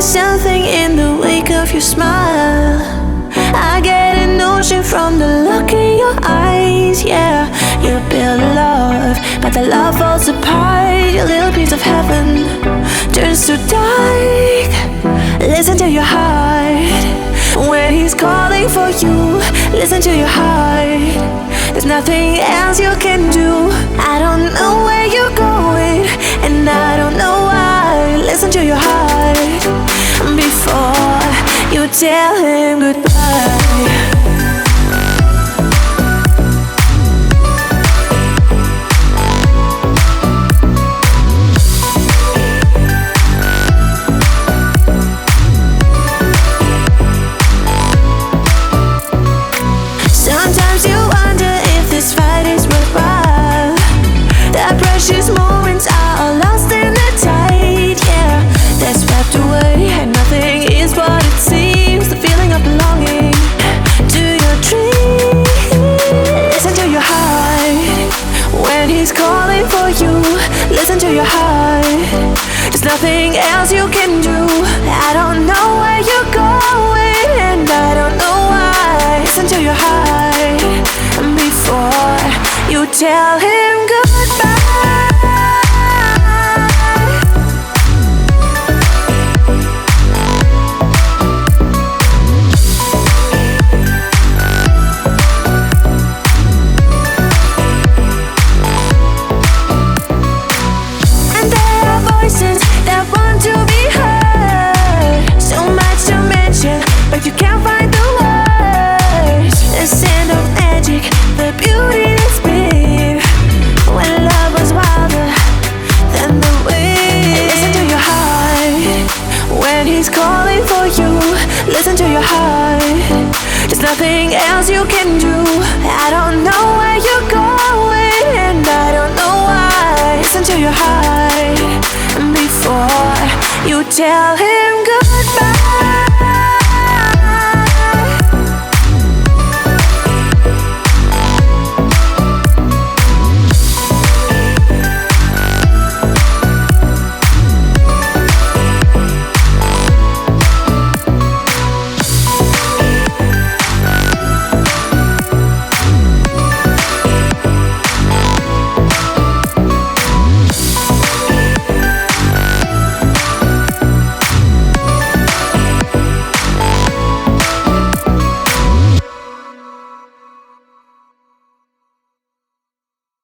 There's something in the wake of your smile. I get a notion from the look in your eyes. Yeah, you build love, but the love falls apart. Your little piece of heaven turns to dark. Listen to your heart when he's calling for you. Listen to your heart. There's nothing else you can do. Tell him he's calling for you. Listen to your heart. There's nothing else you can do. I don't know where you're going, and I don't know why. Listen to your heart before you tell him when he's calling for you. Listen to your heart. There's nothing else you can do. I don't know where you're going, and I don't know why. Listen to your heart before you tell him goodbye.